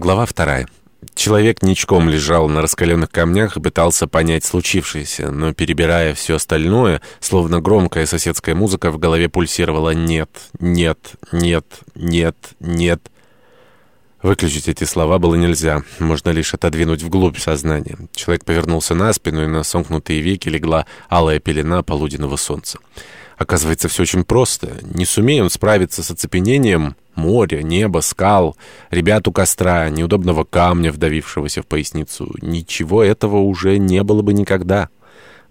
Глава вторая. Человек ничком лежал на раскаленных камнях и пытался понять случившееся, но, перебирая все остальное, словно громкая соседская музыка в голове пульсировала «нет, нет, нет, нет, нет». Выключить эти слова было нельзя, можно лишь отодвинуть вглубь сознания. Человек повернулся на спину, и на сомкнутые веки легла алая пелена полуденного солнца. Оказывается, все очень просто. Не сумея он справиться с оцепенением моря, неба, скал, ребят у костра, неудобного камня, вдавившегося в поясницу, ничего этого уже не было бы никогда.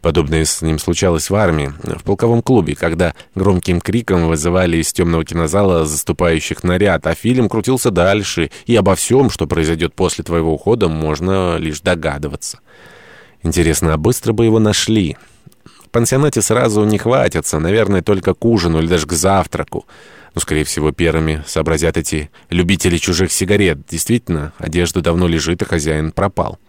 Подобное с ним случалось в армии, в полковом клубе, когда громким криком вызывали из темного кинозала заступающих наряд, а фильм крутился дальше, и обо всем, что произойдет после твоего ухода, можно лишь догадываться. Интересно, а быстро бы его нашли? В пансионате сразу не хватится, наверное, только к ужину или даже к завтраку. Но, скорее всего, первыми сообразят эти любители чужих сигарет. Действительно, одежда давно лежит, а хозяин пропал.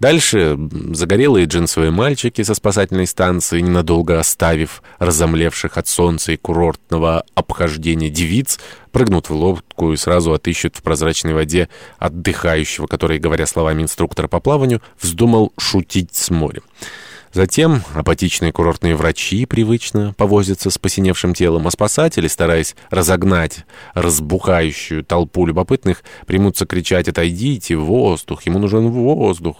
Дальше загорелые джинсовые мальчики со спасательной станции, ненадолго оставив разомлевших от солнца и курортного обхождения девиц, прыгнут в лодку и сразу отыщут в прозрачной воде отдыхающего, который, говоря словами инструктора по плаванию, вздумал шутить с морем. Затем апатичные курортные врачи привычно повозятся с посиневшим телом, а спасатели, стараясь разогнать разбухающую толпу любопытных, примутся кричать «Отойдите! Воздух! Ему нужен воздух!»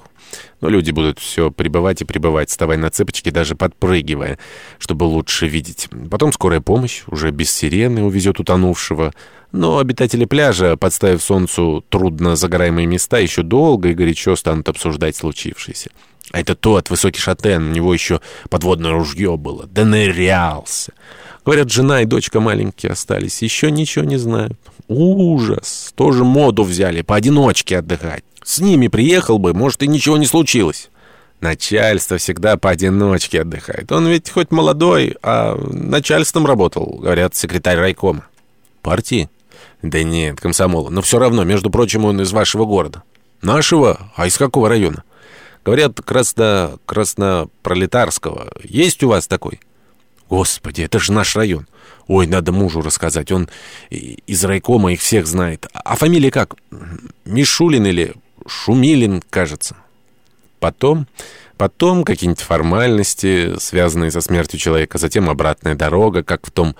Но люди будут все прибывать и прибывать, вставая на цепочки, даже подпрыгивая, чтобы лучше видеть. Потом скорая помощь, уже без сирены, увезет утонувшего. Но обитатели пляжа, подставив солнцу трудно загораемые места, еще долго и горячо станут обсуждать случившееся. А это тот высокий шатен, у него еще подводное ружье было. Да нырялся. Говорят, жена и дочка маленькие остались, еще ничего не знают. Ужас! Тоже моду взяли, поодиночке отдыхать. С ними приехал бы, может, и ничего не случилось. Начальство всегда поодиночке отдыхает. Он ведь хоть молодой, а начальством работал, говорят, секретарь райкома. Партии? Да нет, комсомола. Но все равно, между прочим, он из вашего города. Нашего? А из какого района? Говорят, красно... краснопролетарского. Есть у вас такой? Господи, это же наш район. Ой, надо мужу рассказать. Он из райкома их всех знает. А фамилия как? Мишулин или Шумилин, кажется. Потом... Потом какие-нибудь формальности, связанные со смертью человека, затем обратная дорога, как в том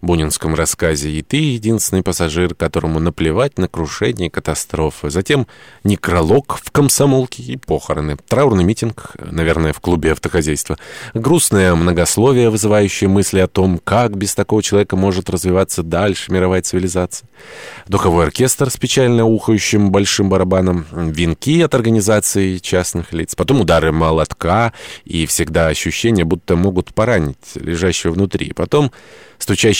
бунинском рассказе, и ты единственный пассажир, которому наплевать на крушение катастрофы. Затем некролог в комсомолке и похороны. Траурный митинг, наверное, в клубе автохозяйства. Грустное многословие, вызывающее мысли о том, как без такого человека может развиваться дальше мировая цивилизация. Духовой оркестр с печально ухающим большим барабаном. Венки от организации частных лиц. Потом удары молотка и всегда ощущение, будто могут поранить лежащего внутри. Потом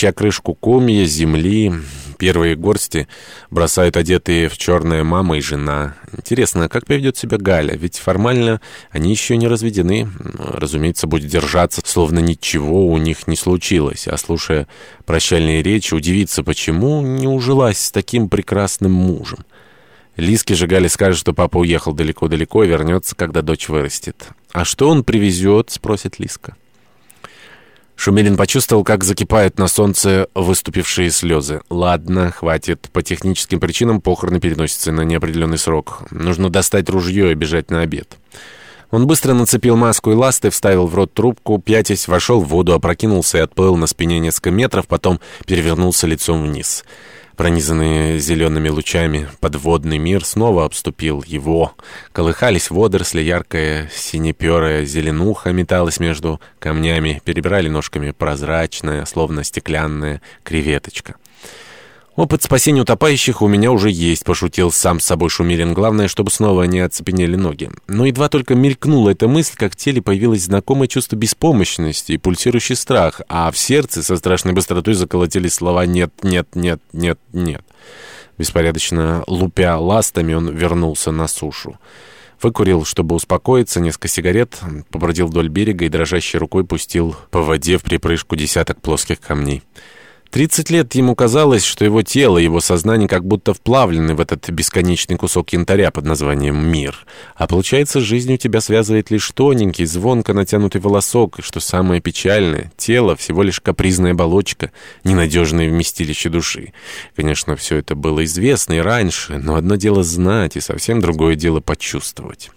стучащая крышку комья, земли. Первые горсти бросают одетые в черное мама и жена. Интересно, как поведет себя Галя? Ведь формально они еще не разведены. Разумеется, будет держаться, словно ничего у них не случилось. А слушая прощальные речи, удивиться, почему не ужилась с таким прекрасным мужем. Лиске же Галя скажет, что папа уехал далеко-далеко и вернется, когда дочь вырастет. «А что он привезет?» — спросит Лиска. Шумилин почувствовал, как закипают на солнце выступившие слезы. «Ладно, хватит. По техническим причинам похороны переносятся на неопределенный срок. Нужно достать ружье и бежать на обед». Он быстро нацепил маску и ласты, вставил в рот трубку, пятясь, вошел в воду, опрокинулся и отплыл на спине несколько метров, потом перевернулся лицом вниз. Пронизанный зелеными лучами подводный мир снова обступил его. Колыхались водоросли, яркая синеперая зеленуха металась между камнями, перебирали ножками прозрачная, словно стеклянная креветочка. «Опыт спасения утопающих у меня уже есть», — пошутил сам с собой Шумилин. «Главное, чтобы снова не оцепенели ноги». Но едва только мелькнула эта мысль, как в теле появилось знакомое чувство беспомощности и пульсирующий страх, а в сердце со страшной быстротой заколотились слова «нет, нет, нет, нет, нет». Беспорядочно лупя ластами, он вернулся на сушу. Выкурил, чтобы успокоиться, несколько сигарет, побродил вдоль берега и дрожащей рукой пустил по воде в припрыжку десяток плоских камней. Тридцать лет ему казалось, что его тело, его сознание как будто вплавлены в этот бесконечный кусок янтаря под названием «мир». А получается, жизнь у тебя связывает лишь тоненький, звонко натянутый волосок, и, что самое печальное, тело — всего лишь капризная оболочка, ненадежное вместилище души. Конечно, все это было известно и раньше, но одно дело знать, и совсем другое дело почувствовать.